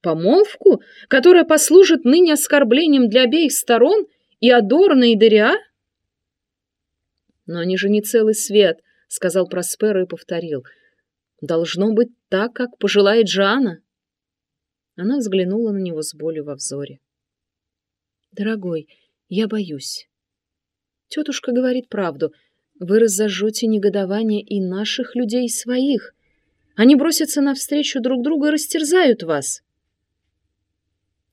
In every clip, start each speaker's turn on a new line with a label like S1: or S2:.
S1: Помолвку, которая послужит ныне оскорблением для обеих сторон и Адорна, и Дориа? Но они же не целый свет, сказал Просперо и повторил. Должно быть так, как пожелает Джана. Она взглянула на него с болью во взоре. Дорогой, я боюсь. Тетушка говорит правду. Вы разожжете негодование и наших людей, и своих. Они бросятся навстречу друг другу и растерзают вас.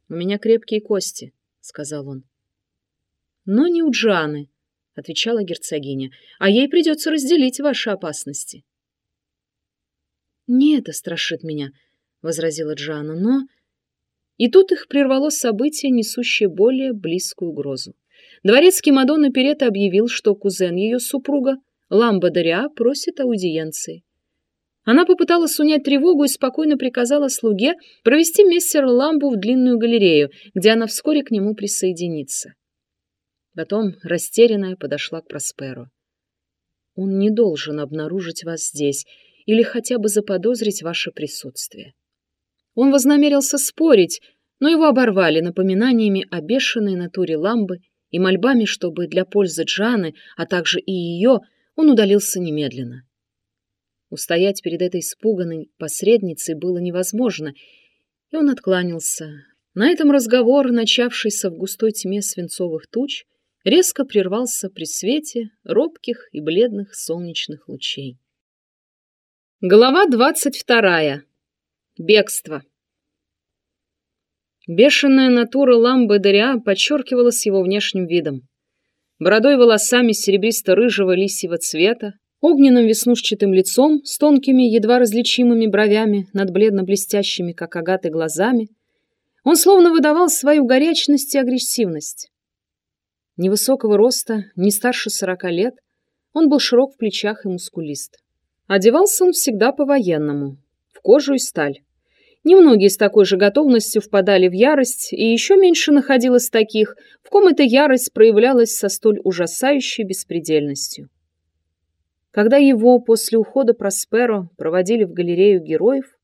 S1: «У меня крепкие кости», — сказал он. «Но не у Джаны», — отвечала герцогиня, «а ей придется разделить ваши опасности». «Не это страшит меня», — возразила Джана, «но...» И тут их прервало событие, несущее более близкую угрозу. Дворецкий Мадонна Перета объявил, что кузен ее супруга, Ламба Дориа, просит аудиенции. Она попыталась унять тревогу и спокойно приказала слуге провести мистера Ламбу в длинную галерею, где она вскоре к нему присоединится. Потом, растерянная, подошла к Просперу. «Он не должен обнаружить вас здесь или хотя бы заподозрить ваше присутствие». Он вознамерился спорить, но его оборвали напоминаниями о бешеной натуре Ламбы и мольбами, чтобы для пользы Джаны, а также и ее, он удалился немедленно. Устоять перед этой испуганной посредницей было невозможно, и он откланялся. На этом разговор, начавшийся в густой тьме свинцовых туч, резко прервался при свете робких и бледных солнечных лучей. Глава двадцать вторая. Бегство. Бешеная натура ламбы Дориа подчеркивалась его внешним видом. Бородой волосами серебристо-рыжего лисьего цвета, огненным веснушчатым лицом с тонкими, едва различимыми бровями над бледно-блестящими, как агаты, глазами, он словно выдавал свою горячность и агрессивность. Невысокого роста, не старше сорока лет, он был широк в плечах и мускулист. Одевался он всегда по-военному, в кожу и сталь. Немногие с такой же готовностью впадали в ярость, и еще меньше находилось таких, в ком эта ярость проявлялась со столь ужасающей беспредельностью. Когда его после ухода Просперо проводили в галерею героев,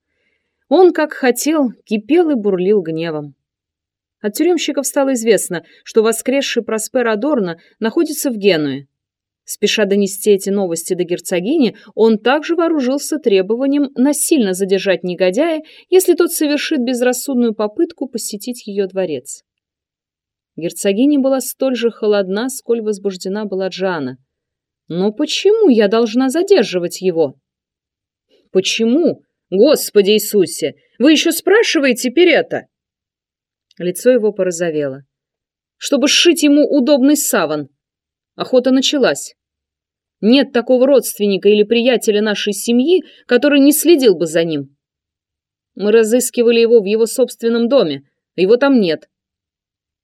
S1: он, как хотел, кипел и бурлил гневом. От тюремщиков стало известно, что воскресший Проспер Адорно находится в Генуе. Спеша донести эти новости до герцогини, он также вооружился требованием насильно задержать негодяя, если тот совершит безрассудную попытку посетить ее дворец. Герцогиня была столь же холодна, сколь возбуждена была Джана — но почему я должна задерживать его? Почему? Господи Иисусе, вы еще спрашиваете теперь это? Лицо его порозовело. Чтобы сшить ему удобный саван. Охота началась. Нет такого родственника или приятеля нашей семьи, который не следил бы за ним. Мы разыскивали его в его собственном доме, его там нет.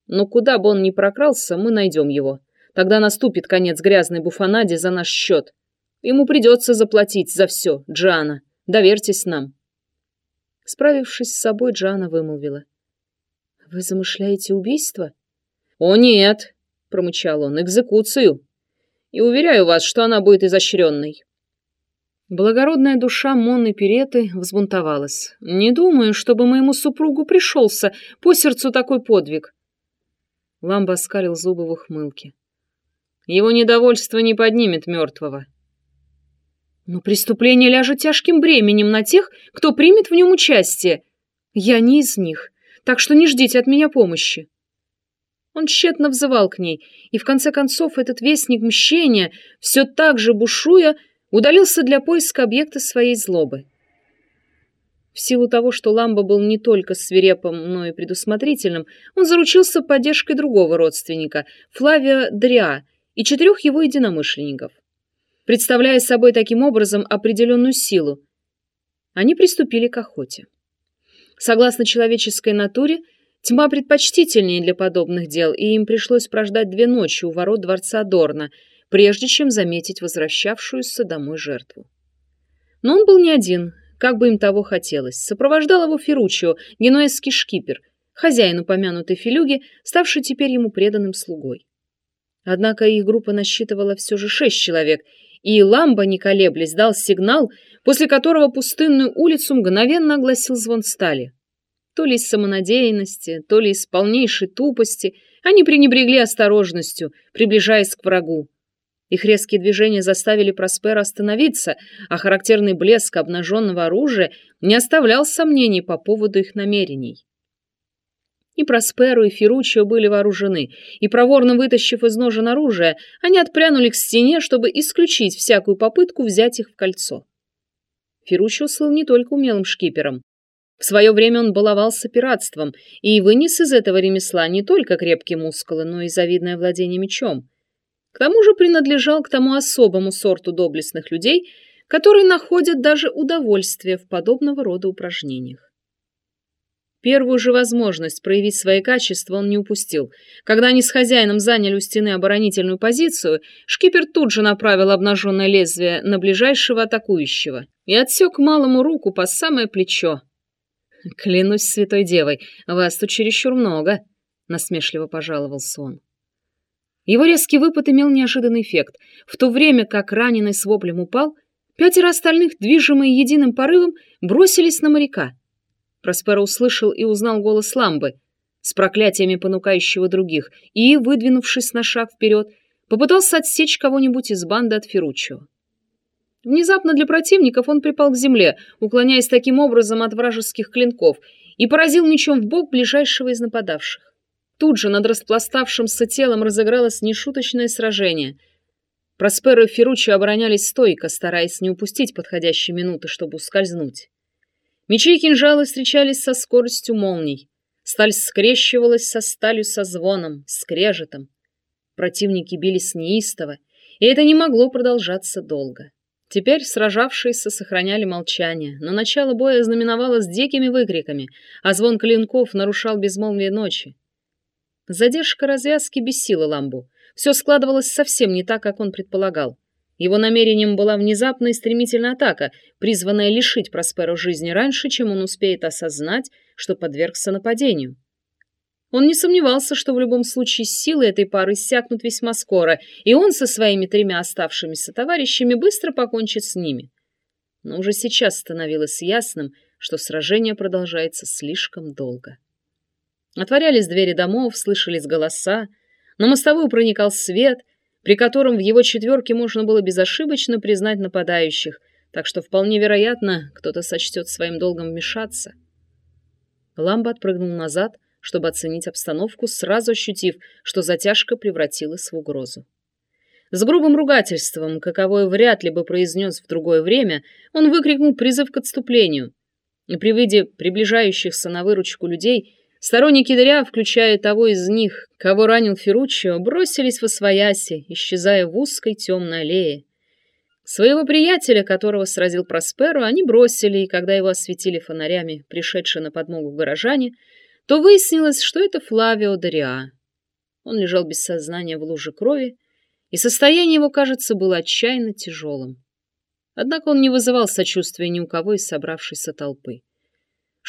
S1: Но куда бы он ни прокрался, мы найдем его. Тогда наступит конец грязной буфанаде за наш счет. Ему придется заплатить за все, Джана. Доверьтесь нам. Справившись с собой, Джана вымолвила. «Вы замышляете убийство?» «О, нет!» — промычал он. «Экзекуцию! И уверяю вас, что она будет изощренной». Благородная душа Монны Переты взбунтовалась. «Не думаю, чтобы моему супругу пришелся по сердцу такой подвиг». Ламба оскалил зубы в ухмылке. Его недовольство не поднимет мертвого. Но преступление ляжет тяжким бременем на тех, кто примет в нем участие. Я не из них, так что не ждите от меня помощи. Он тщетно взывал к ней, и в конце концов этот вестник мщения, все так же бушуя, удалился для поиска объекта своей злобы. В силу того, что Ламба был не только свирепым, но и предусмотрительным, он заручился поддержкой другого родственника, Флавия Дриа, и четырех его единомышленников. Представляя собой таким образом определенную силу, они приступили к охоте. Согласно человеческой натуре, тьма предпочтительнее для подобных дел, и им пришлось прождать две ночи у ворот дворца Дорна, прежде чем заметить возвращавшуюся домой жертву. Но он был не один, как бы им того хотелось. Сопровождал его Ферручио, генуэзский шкипер, хозяин упомянутой филюги, ставший теперь ему преданным слугой. Однако их группа насчитывала все же шесть человек, и Ламба, не колеблясь, дал сигнал, после которого пустынную улицу мгновенно огласил звон стали. То ли из самонадеянности, то ли из полнейшей тупости они пренебрегли осторожностью, приближаясь к врагу. Их резкие движения заставили Проспера остановиться, а характерный блеск обнаженного оружия не оставлял сомнений по поводу их намерений. И Просперу, и Ферруччо были вооружены, и, проворно вытащив из ножен оружие, они отпрянули к стене, чтобы исключить всякую попытку взять их в кольцо. Ферруччо слыл не только умелым шкипером. В свое время он баловался пиратством и вынес из этого ремесла не только крепкие мускулы, но и завидное владение мечом. К тому же принадлежал к тому особому сорту доблестных людей, которые находят даже удовольствие в подобного рода упражнениях. Первую же возможность проявить свои качества он не упустил. Когда они с хозяином заняли у стены оборонительную позицию, шкипер тут же направил обнаженное лезвие на ближайшего атакующего и отсек малому руку по самое плечо. «Клянусь святой девой, вас тут чересчур много», — насмешливо пожаловался он. Его резкий выпад имел неожиданный эффект. В то время как раненый с воплем упал, пятеро остальных, движимые единым порывом, бросились на моряка — Просперо услышал и узнал голос Ламбы с проклятиями понукающего других и, выдвинувшись на шаг вперед, попытался отсечь кого-нибудь из банды от Ферруччо. Внезапно для противников он припал к земле, уклоняясь таким образом от вражеских клинков, и поразил мечом в бок ближайшего из нападавших. Тут же над распластавшимся телом разыгралось нешуточное сражение. Просперо и Ферруччо оборонялись стойко, стараясь не упустить подходящей минуты, чтобы ускользнуть. Мечи и кинжалы встречались со скоростью молний. Сталь скрещивалась со сталью со звоном, скрежетом. Противники бились неистово, и это не могло продолжаться долго. Теперь сражавшиеся сохраняли молчание, но начало боя знаменовалось дикими выкриками, а звон клинков нарушал безмолвие ночи. Задержка развязки бесила Ламбу. Все складывалось совсем не так, как он предполагал. Его намерением была внезапная и стремительная атака, призванная лишить Просперо жизни раньше, чем он успеет осознать, что подвергся нападению. Он не сомневался, что в любом случае силы этой пары иссякнут весьма скоро, и он со своими тремя оставшимися товарищами быстро покончит с ними. Но уже сейчас становилось ясным, что сражение продолжается слишком долго. Отворялись двери домов, слышались голоса, на мостовую проникал свет — при котором в его четверке можно было безошибочно признать нападающих, так что вполне вероятно, кто-то сочтет своим долгом вмешаться. Ламба отпрыгнул назад, чтобы оценить обстановку, сразу ощутив, что затяжка превратилась в угрозу. С грубым ругательством, каковое вряд ли бы произнес в другое время, он выкрикнул призыв к отступлению. И при виде приближающихся на выручку людей Сторонники Дыря, включая того из них, кого ранил Ферруччо, бросились в освояси, исчезая в узкой темной аллее. Своего приятеля, которого сразил Просперо, они бросили, и когда его осветили фонарями, пришедшие на подмогу горожане, то выяснилось, что это Флавио Дориа. Он лежал без сознания в луже крови, и состояние его, кажется, было отчаянно тяжелым. Однако он не вызывал сочувствия ни у кого из собравшейся толпы.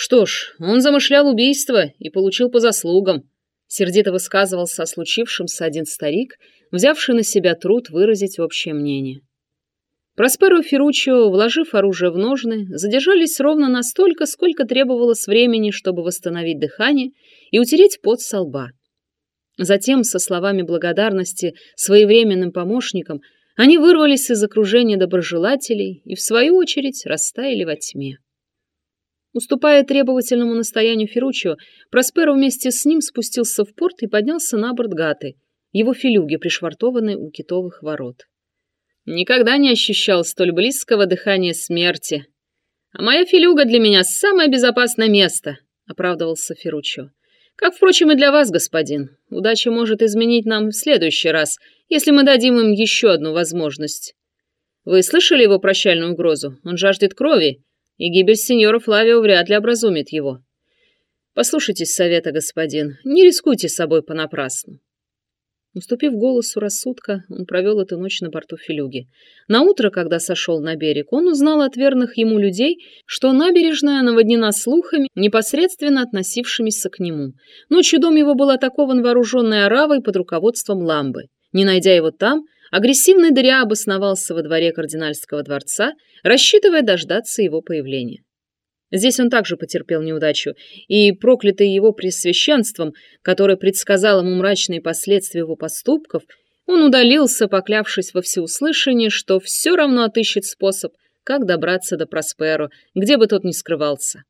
S1: Что ж, он замышлял убийство и получил по заслугам. Сердито высказывался о случившемся один старик, взявший на себя труд выразить общее мнение. Просперо и Ферруччо, вложив оружие в ножны, задержались ровно настолько, сколько требовалось времени, чтобы восстановить дыхание и утереть пот со лба. Затем, со словами благодарности своевременным помощникам, они вырвались из окружения доброжелателей и, в свою очередь, растаяли во тьме. Уступая требовательному настоянию Ферруччо, Просперо вместе с ним спустился в порт и поднялся на борт Гаты, его филюги, пришвартованной у китовых ворот. Никогда не ощущал столь близкого дыхания смерти. А моя филюга для меня самое безопасное место, оправдывался Ферруччо. Как, впрочем, и для вас, господин. Удача может изменить нам в следующий раз, если мы дадим им еще одну возможность. Вы слышали его прощальную угрозу? Он жаждет крови, и гибель сеньора Флавио вряд ли образумит его. Послушайтесь совета, господин, не рискуйте собой понапрасну. Уступив голосу рассудка, он провел эту ночь на борту Филюги. На утро, когда сошел на берег, он узнал от верных ему людей, что набережная наводнена слухами, непосредственно относившимися к нему. Ночью дом его был атакован вооруженной оравой под руководством Ламбы. Не найдя его там, Агрессивный Дыря обосновался во дворе кардинальского дворца, рассчитывая дождаться его появления. Здесь он также потерпел неудачу, и, проклятый его пресвященством, которое предсказал ему мрачные последствия его поступков, он удалился, поклявшись во всеуслышание, что все равно отыщет способ, как добраться до Просперо, где бы тот ни скрывался.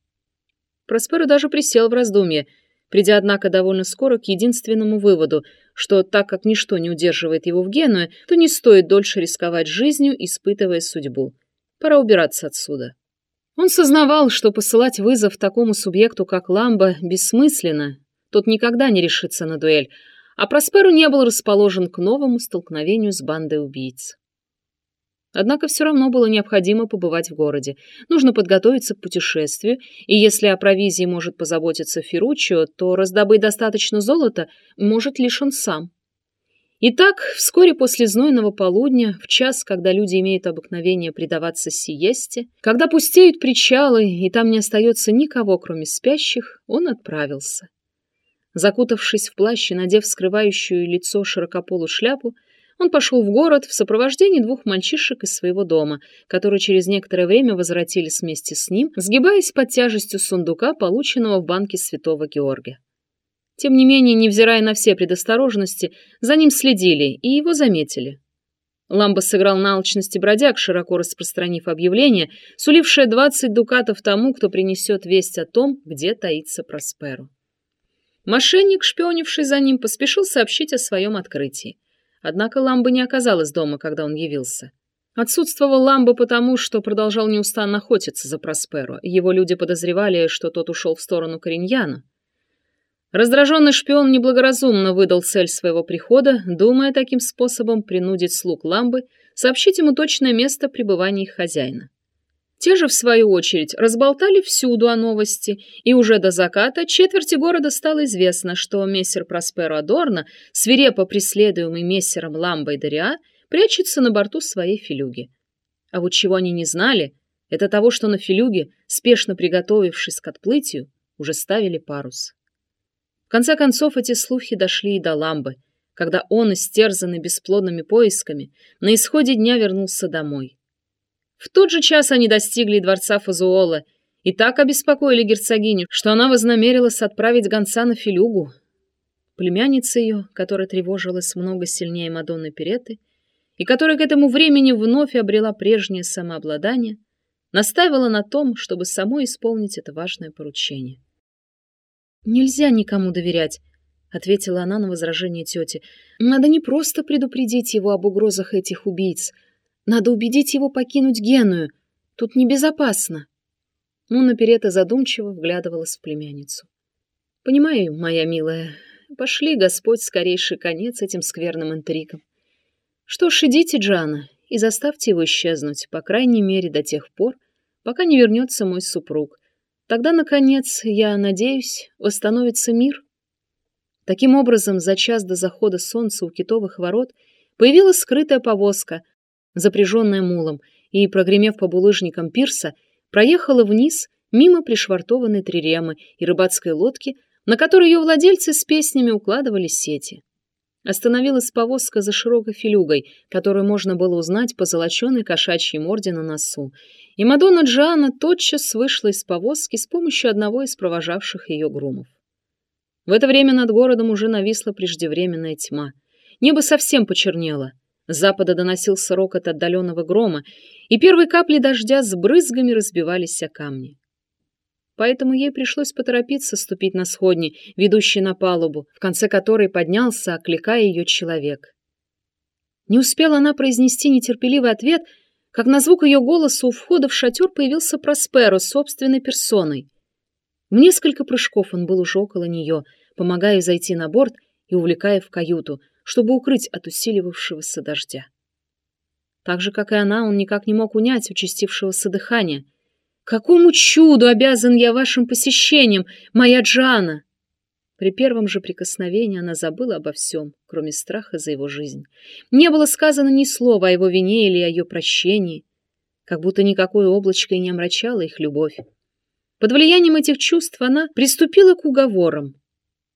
S1: Просперо даже присел в раздумье, придя, однако, довольно скоро к единственному выводу, что так как ничто не удерживает его в Генуе, то не стоит дольше рисковать жизнью, испытывая судьбу. Пора убираться отсюда. Он сознавал, что посылать вызов такому субъекту, как Ламбо, бессмысленно. Тот никогда не решится на дуэль, а Просперу не был расположен к новому столкновению с бандой убийц. Однако все равно было необходимо побывать в городе. Нужно подготовиться к путешествию, и если о провизии может позаботиться Ферруччо, то раздобыть достаточно золота может лишь он сам. Итак, вскоре после знойного полудня, в час, когда люди имеют обыкновение предаваться сиесте, когда пустеют причалы и там не остается никого, кроме спящих, он отправился. Закутавшись в плащ и надев скрывающую лицо широкополую шляпу, он пошел в город в сопровождении двух мальчишек из своего дома, которые через некоторое время возвратились вместе с ним, сгибаясь под тяжестью сундука, полученного в банке Святого Георгия. Тем не менее, невзирая на все предосторожности, за ним следили и его заметили. Ламба сыграл на алчности бродяг, широко распространив объявление, сулившее двадцать дукатов тому, кто принесет весть о том, где таится Просперу. Мошенник, шпионивший за ним, поспешил сообщить о своем открытии. Однако Ламба не оказалась дома, когда он явился. Отсутствовал Ламба потому, что продолжал неустанно охотиться за Просперо. Его люди подозревали, что тот ушел в сторону Кориньяна. Раздраженный шпион неблагоразумно выдал цель своего прихода, думая таким способом принудить слуг Ламбы сообщить ему точное место пребывания их хозяина. Те же, в свою очередь, разболтали всюду о новости, и уже до заката четверти города стало известно, что мессер Просперо Адорно, свирепо преследуемый мессером Ламбой Дориа, прячется на борту своей филюги. А вот чего они не знали, это того, что на филюге, спешно приготовившись к отплытию, уже ставили парус. В конце концов, эти слухи дошли и до Ламбы, когда он, истерзанный бесплодными поисками, на исходе дня вернулся домой. В тот же час они достигли дворца Фазуола и так обеспокоили герцогиню, что она вознамерилась отправить гонца на Филюгу. Племянница ее, которая тревожилась много сильнее Мадонны Переты, и которая к этому времени вновь обрела прежнее самообладание, настаивала на том, чтобы самой исполнить это важное поручение. Нельзя никому доверять, ответила она на возражение тети. Надо не просто предупредить его об угрозах этих убийц, надо убедить его покинуть Геную. Тут небезопасно. Муна Перета задумчиво вглядывалась в племянницу. Понимаю, моя милая. Пошли, Господь, скорейший конец этим скверным интригам. Что ж, идите, Джана, и заставьте его исчезнуть, по крайней мере, до тех пор, пока не вернется мой супруг, Тогда, наконец, я надеюсь, восстановится мир. Таким образом, за час до захода солнца у китовых ворот появилась скрытая повозка, запряженная мулом, и, прогремев по булыжникам пирса, проехала вниз мимо пришвартованной триремы и рыбацкой лодки, на которой ее владельцы с песнями укладывали сети. Остановилась повозка за широкой филюгой, которую можно было узнать по золоченой кошачьей морде на носу, и Мадонна Джоанна тотчас вышла из повозки с помощью одного из провожавших ее грумов. В это время над городом уже нависла преждевременная тьма. Небо совсем почернело. С запада доносился рокот отдаленного грома, и первые капли дождя с брызгами разбивались о камни. Поэтому ей пришлось поторопиться ступить на сходни, ведущие на палубу, в конце которой поднялся, окликая ее человек. Не успела она произнести нетерпеливый ответ, как на звук ее голоса у входа в шатер появился Просперо собственной персоной. В несколько прыжков он был уже около нее, помогая зайти на борт и увлекая в каюту, чтобы укрыть от усиливавшегося дождя. Так же, как и она, он никак не мог унять участившегося дыхания. «Какому чуду обязан я вашим посещением, моя Джана?» При первом же прикосновении она забыла обо всем, кроме страха за его жизнь. Не было сказано ни слова о его вине или о ее прощении, как будто никакое облачко и не омрачало их любовь. Под влиянием этих чувств она приступила к уговорам.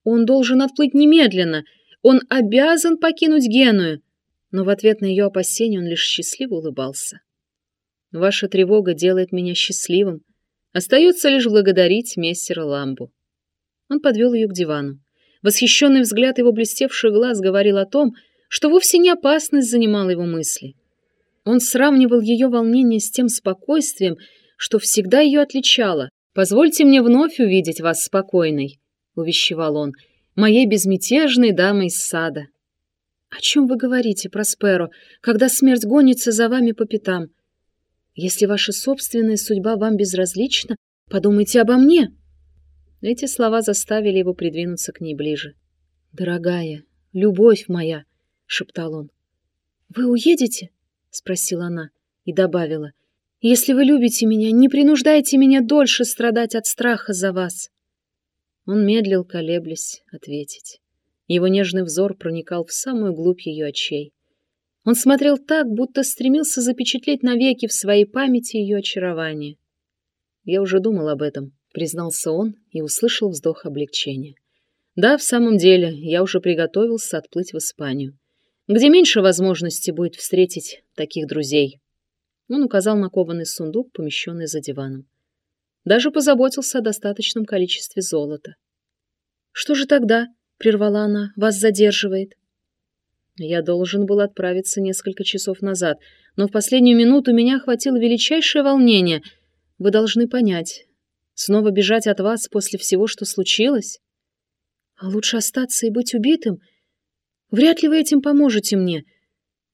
S1: Он должен отплыть немедленно, он обязан покинуть Геную, но в ответ на ее опасения он лишь счастливо улыбался. Ваша тревога делает меня счастливым, Остается лишь благодарить мессера Ламбу. Он подвел ее к дивану. Восхищенный взгляд его блестевших глаз говорил о том, что вовсе не опасность занимала его мысли. Он сравнивал ее волнение с тем спокойствием, что всегда ее отличало. «Позвольте мне вновь увидеть вас спокойной», — увещевал он, — «моей безмятежной дамой из сада». «О чем вы говорите, Просперо, когда смерть гонится за вами по пятам? Если ваша собственная судьба вам безразлична, подумайте обо мне». Эти слова заставили его придвинуться к ней ближе. «Дорогая, любовь моя!» — шептал он. «Вы уедете?» — спросила она и добавила. «Если вы любите меня, не принуждайте меня дольше страдать от страха за вас». Он медлил, колеблясь, ответить. Его нежный взор проникал в самую глубь ее очей. Он смотрел так, будто стремился запечатлеть навеки в своей памяти ее очарование. Я уже думал об этом, признался он и услышал вздох облегчения. Да, в самом деле, я уже приготовился отплыть в Испанию, где меньше возможности будет встретить таких друзей. Он указал на кованый сундук, помещенный за диваном. Даже позаботился о достаточном количестве золота. «Что же тогда?» — прервала она. «Вас задерживает?» Я должен был отправиться несколько часов назад, но в последнюю минуту меня охватило величайшее волнение. Вы должны понять, Снова бежать от вас после всего, что случилось? А лучше остаться и быть убитым? Вряд ли вы этим поможете мне.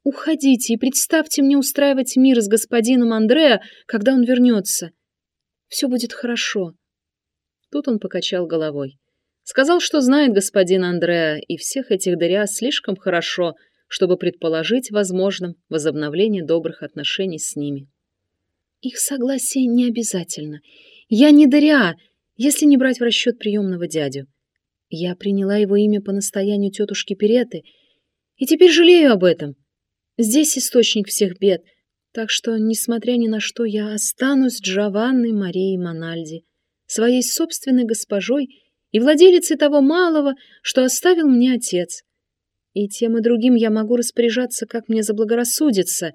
S1: Уходите и представьте мне устраивать мир с господином Андреа, когда он вернется. Все будет хорошо. Тут он покачал головой. Сказал, что знает господин Андреа и всех этих дыря слишком хорошо, чтобы предположить возможным возобновление добрых отношений с ними. Их согласие не обязательно — я не Дариа, если не брать в расчет приемного дядю. Я приняла его имя по настоянию тетушки Переты, и теперь жалею об этом. Здесь источник всех бед, так что, несмотря ни на что, я останусь Джованной Марией Мональди, своей собственной госпожой и владелицей того малого, что оставил мне отец. И тем и другим я могу распоряжаться, как мне заблагорассудится.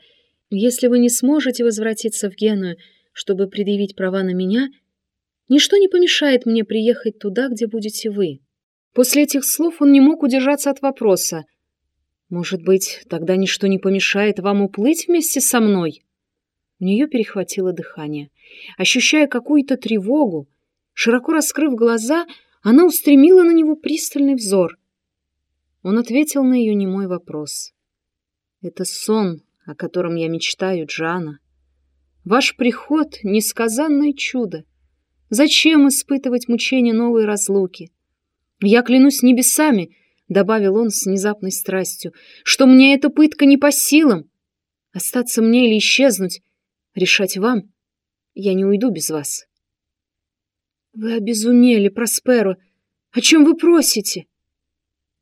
S1: Если вы не сможете возвратиться в Геную, чтобы предъявить права на меня — Ничто не помешает мне приехать туда, где будете вы. После этих слов он не мог удержаться от вопроса. Может быть, тогда ничто не помешает вам уплыть вместе со мной? У нее перехватило дыхание. Ощущая какую-то тревогу, широко раскрыв глаза, она устремила на него пристальный взор. Он ответил на ее немой вопрос. «Это сон, о котором я мечтаю, Джана. Ваш приход — несказанное чудо. Зачем испытывать мучения новой разлуки? Я клянусь небесами, — добавил он с внезапной страстью, — что мне эта пытка не по силам. Остаться мне или исчезнуть, решать вам. Я не уйду без вас. Вы обезумели, Просперо. О чем вы просите?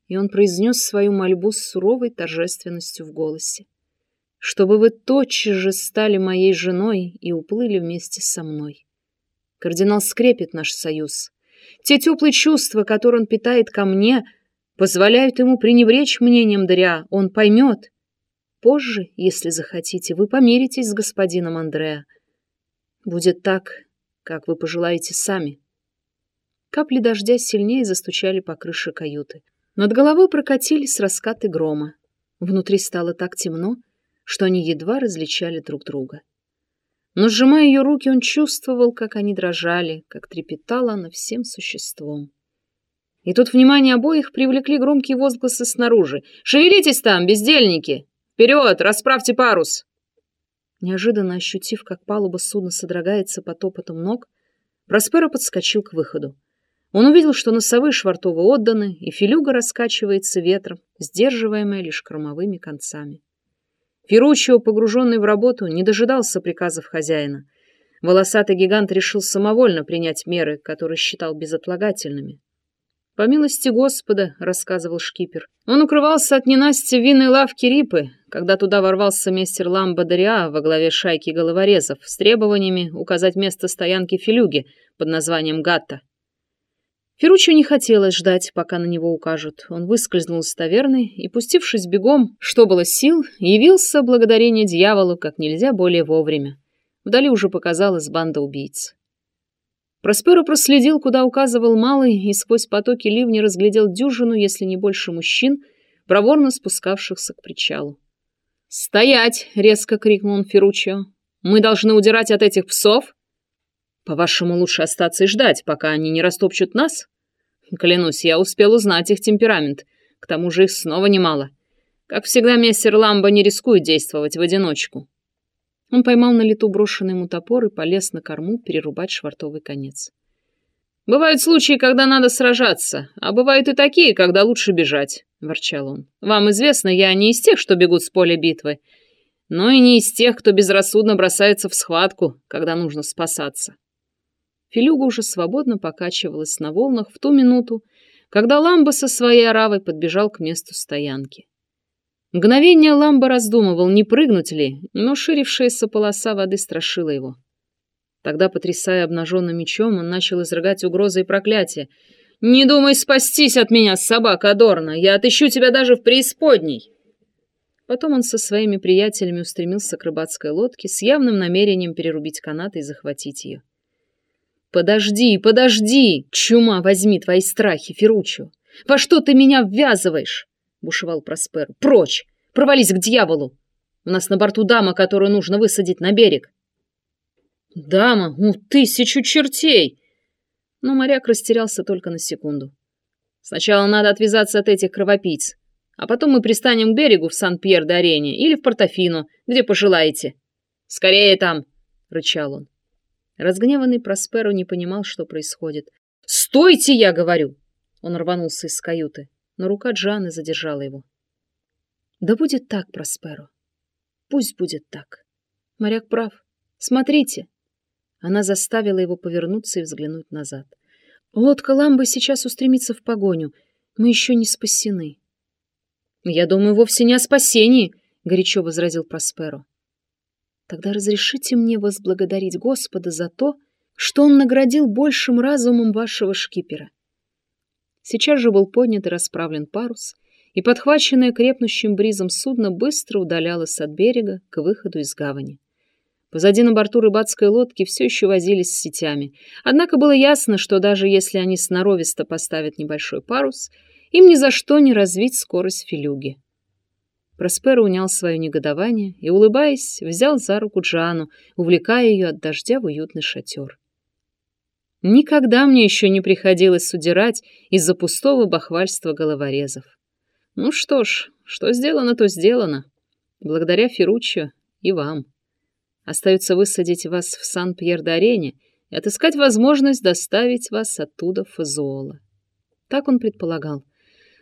S1: И он произнес свою мольбу с суровой торжественностью в голосе. Чтобы вы тотчас же стали моей женой и уплыли вместе со мной. Кардинал скрепит наш союз. Те теплые чувства, которые он питает ко мне, позволяют ему пренебречь мнением Даря. Он поймет. Позже, если захотите, вы помиритесь с господином Андреа. Будет так, как вы пожелаете сами. Капли дождя сильнее застучали по крыше каюты. Над головой прокатились раскаты грома. Внутри стало так темно, что они едва различали друг друга но, сжимая ее руки, он чувствовал, как они дрожали, как трепетала она всем существом. И тут внимание обоих привлекли громкие возгласы снаружи. «Шевелитесь там, бездельники! Вперед, расправьте парус!» Неожиданно ощутив, как палуба судна содрогается по топотам ног, Просперо подскочил к выходу. Он увидел, что носовые швартовы отданы, и филюга раскачивается ветром, сдерживаемая лишь кормовыми концами. Ферруччио, погруженный в работу, не дожидался приказов хозяина. Волосатый гигант решил самовольно принять меры, которые считал безотлагательными. «По милости Господа», — рассказывал шкипер, — «он укрывался от ненасти винной лавки Рипы, когда туда ворвался мистер Ламбадариа во главе шайки головорезов с требованиями указать место стоянки Филюги под названием Гатта. Ферруччо не хотелось ждать, пока на него укажут. Он выскользнул из таверны и, пустившись бегом, что было сил, явился благодарение дьяволу как нельзя более вовремя. Вдали уже показалась банда убийц. Просперо проследил, куда указывал малый, и сквозь потоки ливня разглядел дюжину, если не больше мужчин, проворно спускавшихся к причалу. «Стоять!» — резко крикнул он Ферруччо. «Мы должны удирать от этих псов?» «По-вашему, лучше остаться и ждать, пока они не растопчут нас?» «Клянусь, я успел узнать их темперамент. К тому же их снова немало. Как всегда, мистер Ламбо не рискует действовать в одиночку». Он поймал на лету брошенный ему топор и полез на корму перерубать швартовый конец. «Бывают случаи, когда надо сражаться, а бывают и такие, когда лучше бежать», — ворчал он. «Вам известно, я не из тех, что бегут с поля битвы, но и не из тех, кто безрассудно бросается в схватку, когда нужно спасаться». Филюга уже свободно покачивалась на волнах в ту минуту, когда Ламба со своей оравой подбежал к месту стоянки. Мгновение Ламба раздумывал, не прыгнуть ли, но ширившаяся полоса воды страшила его. Тогда, потрясая обнаженным мечом, он начал изрыгать угрозы и проклятия. «Не думай спастись от меня, собака Адорна! Я отыщу тебя даже в преисподней!» Потом он со своими приятелями устремился к рыбацкой лодке с явным намерением перерубить канат и захватить ее. «Подожди, подожди! Чума возьми твои страхи, Ферруччо! Во что ты меня ввязываешь?» Бушевал Проспер. «Прочь! Провались к дьяволу! У нас на борту дама, которую нужно высадить на берег!» «Дама? У тысячу чертей!» Но моряк растерялся только на секунду. «Сначала надо отвязаться от этих кровопийц, а потом мы пристанем к берегу в Сан-Пьер-де-Арене или в Портофино, где пожелаете. Скорее там!» — рычал он. Разгневанный Просперо не понимал, что происходит. «Стойте, я говорю!» Он рванулся из каюты но рука Джаны задержала его. Да будет так, Просперо. Пусть будет так. Моряк прав. Смотрите. Она заставила его повернуться и взглянуть назад. Лодка Ламбы сейчас устремится в погоню. Мы еще не спасены. Я думаю, вовсе не о спасении, горячо возразил Просперо. Тогда разрешите мне возблагодарить Господа за то, что он наградил большим разумом вашего шкипера. Сейчас же был поднят и расправлен парус, и подхваченное крепнущим бризом судно быстро удалялось от берега к выходу из гавани. Позади на борту рыбацкой лодки все еще возились с сетями, однако было ясно, что даже если они сноровисто поставят небольшой парус, им ни за что не развить скорость филюги. Проспера унял свое негодование и, улыбаясь, взял за руку Джану, увлекая ее от дождя в уютный шатер. Никогда мне еще не приходилось удирать из-за пустого бахвальства головорезов. Ну что ж, что сделано, то сделано. Благодаря Ферруччо и вам. Остается высадить вас в Сан-Пьер-де-Арене и отыскать возможность доставить вас оттуда в Фазуола. Так он предполагал.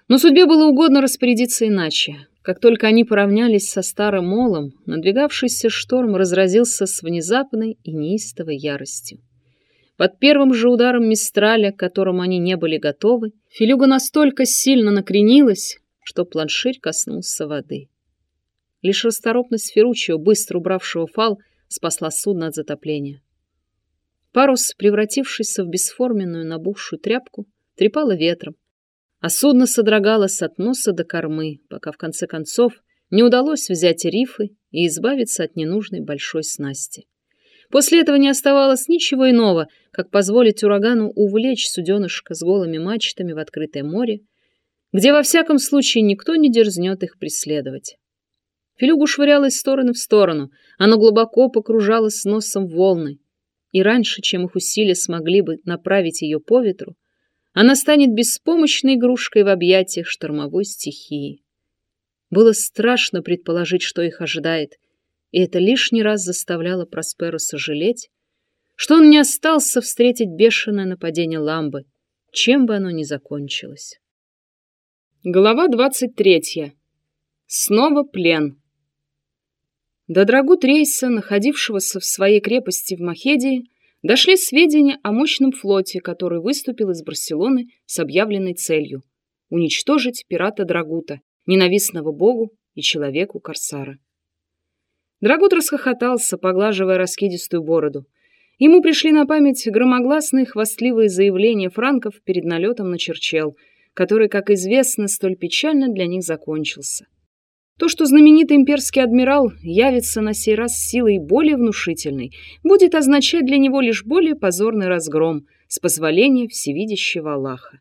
S1: Но судьбе было угодно распорядиться иначе. Как только они поравнялись со старым молом, надвигавшийся шторм разразился с внезапной и неистовой яростью. Под первым же ударом Мистраля, к которому они не были готовы, Филюга настолько сильно накренилась, что планширь коснулся воды. Лишь расторопность Ферручио, быстро убравшего фал, спасла судно от затопления. Парус, превратившийся в бесформенную набухшую тряпку, трепало ветром, а судно содрогалось от носа до кормы, пока в конце концов не удалось взять рифы и избавиться от ненужной большой снасти. После этого не оставалось ничего иного, как позволить урагану увлечь суденышко с голыми мачтами в открытое море, где во всяком случае никто не дерзнет их преследовать. Филюгу швыряла из стороны в сторону, оно глубоко погружалось с носом в волны, и раньше, чем их усилия смогли бы направить ее по ветру, она станет беспомощной игрушкой в объятиях штормовой стихии. Было страшно предположить, что их ожидает — и это лишний раз заставляло Просперу сожалеть, что он не остался встретить бешеное нападение Ламбы, чем бы оно ни закончилось. Глава двадцать третья. Снова плен. До Драгут рейса, находившегося в своей крепости в Махедии, дошли сведения о мощном флоте, который выступил из Барселоны с объявленной целью — уничтожить пирата Драгута, ненавистного богу и человеку Корсара. Драгут расхохотался, поглаживая раскидистую бороду. Ему пришли на память громогласные хвастливые заявления франков перед налетом на Черчел, который, как известно, столь печально для них закончился. То, что знаменитый имперский адмирал явится на сей раз силой более внушительной, будет означать для него лишь более позорный разгром с позволения всевидящего Аллаха.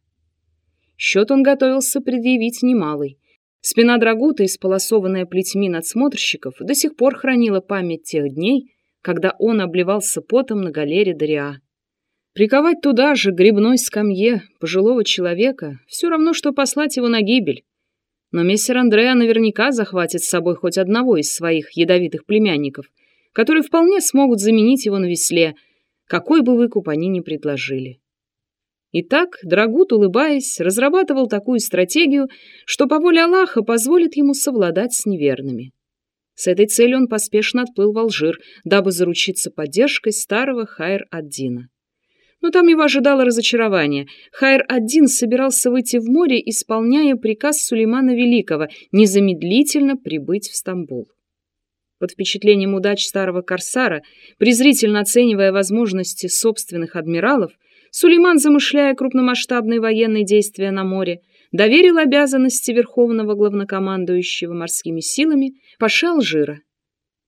S1: Счет он готовился предъявить немалый. Спина Драгута, исполосованная плетьми надсмотрщиков, до сих пор хранила память тех дней, когда он обливался потом на галере Дариа. Приковать туда же, грибной скамье, пожилого человека, все равно, что послать его на гибель. Но мессер Андреа наверняка захватит с собой хоть одного из своих ядовитых племянников, которые вполне смогут заменить его на весле, какой бы выкуп они ни предложили. Итак, Драгут, улыбаясь, разрабатывал такую стратегию, что по воле Аллаха позволит ему совладать с неверными. С этой целью он поспешно отплыл в Алжир, дабы заручиться поддержкой старого Хайр-ад-Дина. Но там его ожидало разочарование. Хайр-ад-Дин собирался выйти в море, исполняя приказ Сулеймана Великого незамедлительно прибыть в Стамбул. Под впечатлением удач старого корсара, презрительно оценивая возможности собственных адмиралов, Сулейман, замышляя крупномасштабные военные действия на море, доверил обязанности верховного главнокомандующего морскими силами Паша Алжира.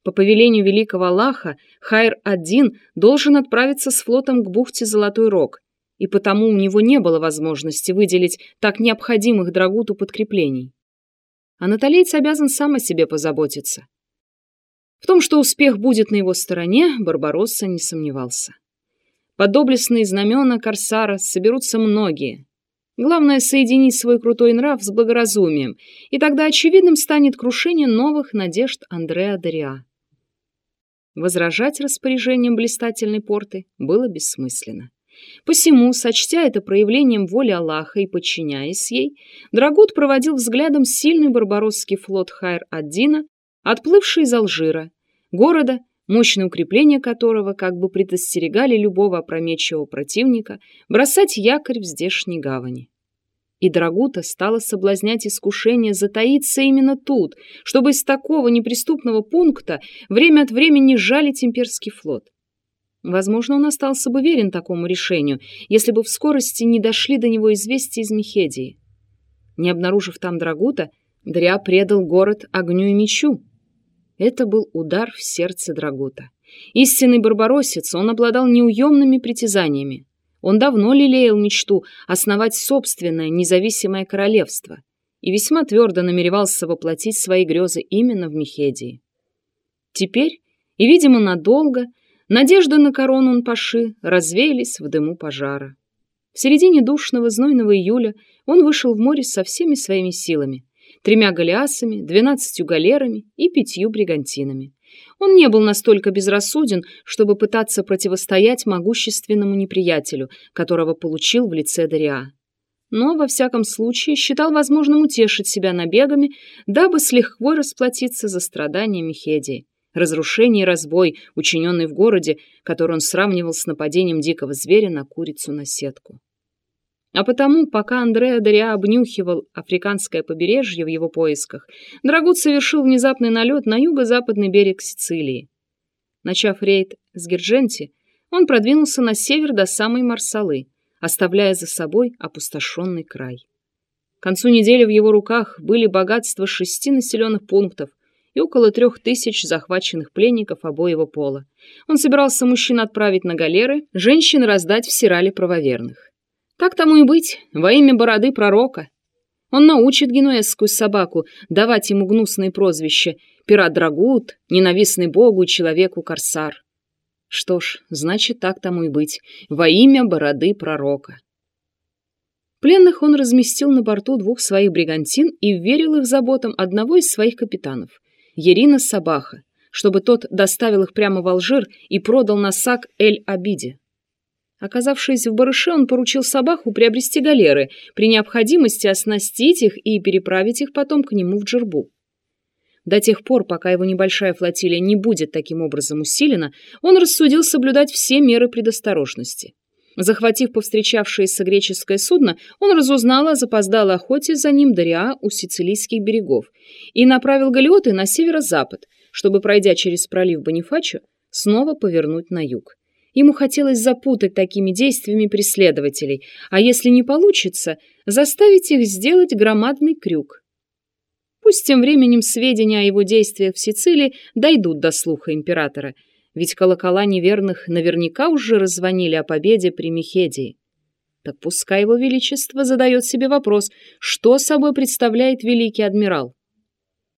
S1: По повелению великого Аллаха Хайр-1 должен отправиться с флотом к бухте Золотой Рог, и потому у него не было возможности выделить так необходимых Драгуту подкреплений. А Наталейц обязан сам о себе позаботиться. В том, что успех будет на его стороне, Барбаросса не сомневался. Под знамена Корсара соберутся многие. Главное — соединить свой крутой нрав с благоразумием, и тогда очевидным станет крушение новых надежд Андреа Дориа. Возражать распоряжением блистательной порты было бессмысленно. Посему, сочтя это проявлением воли Аллаха и подчиняясь ей, Драгут проводил взглядом сильный барбаросский флот Хайр-ад-Дина, отплывший из Алжира, города, мощные укрепления которого как бы предостерегали любого опрометчивого противника бросать якорь в здешней гавани. И Драгута стала соблазнять искушение затаиться именно тут, чтобы из такого неприступного пункта время от времени жалить имперский флот. Возможно, он остался бы верен такому решению, если бы в скорости не дошли до него известия из Мехедии. Не обнаружив там Драгута, Дря предал город огню и мечу, это был удар в сердце Драгута. Истинный барбаросец, он обладал неуемными притязаниями. Он давно лелеял мечту основать собственное независимое королевство и весьма твердо намеревался воплотить свои грезы именно в Мехедии. Теперь, и, видимо, надолго, надежды на корону Нпаши развеялись в дыму пожара. В середине душного знойного июля он вышел в море со всеми своими силами, тремя галеасами, двенадцатью галерами и пятью бригантинами. Он не был настолько безрассуден, чтобы пытаться противостоять могущественному неприятелю, которого получил в лице Дариа. Но, во всяком случае, считал возможным утешить себя набегами, дабы с лихвой расплатиться за страдания Мехедии, разрушение и разбой, учиненный в городе, который он сравнивал с нападением дикого зверя на курицу на сетку. А потому, пока Андреа Дориа обнюхивал африканское побережье в его поисках, Драгут совершил внезапный налет на юго-западный берег Сицилии. Начав рейд с Гердженти, он продвинулся на север до самой Марсалы, оставляя за собой опустошенный край. К концу недели в его руках были богатства шести населенных пунктов и около трех тысяч захваченных пленников обоего пола. Он собирался мужчин отправить на галеры, женщин раздать в Сирале правоверных. Так тому и быть, во имя бороды пророка. Он научит генуэзскую собаку давать ему гнусные прозвища «пират Драгут», «ненавистный богу» и «человеку Корсар». Что ж, значит, так тому и быть, во имя бороды пророка. Пленных он разместил на борту двух своих бригантин и верил их заботам одного из своих капитанов, Ерина Сабаха, чтобы тот доставил их прямо в Алжир и продал на сак Эль-Абиде. Оказавшись в барыше, он поручил собаку приобрести галеры, при необходимости оснастить их и переправить их потом к нему в Джербу. До тех пор, пока его небольшая флотилия не будет таким образом усилена, он рассудил соблюдать все меры предосторожности. Захватив повстречавшееся греческое судно, он разузнал о запоздалой охоте за ним Дориа у сицилийских берегов и направил галеоты на северо-запад, чтобы, пройдя через пролив Бонифачо, снова повернуть на юг. Ему хотелось запутать такими действиями преследователей, а если не получится, заставить их сделать громадный крюк. Пусть тем временем сведения о его действиях в Сицилии дойдут до слуха императора, ведь колокола неверных наверняка уже раззвонили о победе при Мехедии. Так пускай его величество задает себе вопрос, что собой представляет великий адмирал.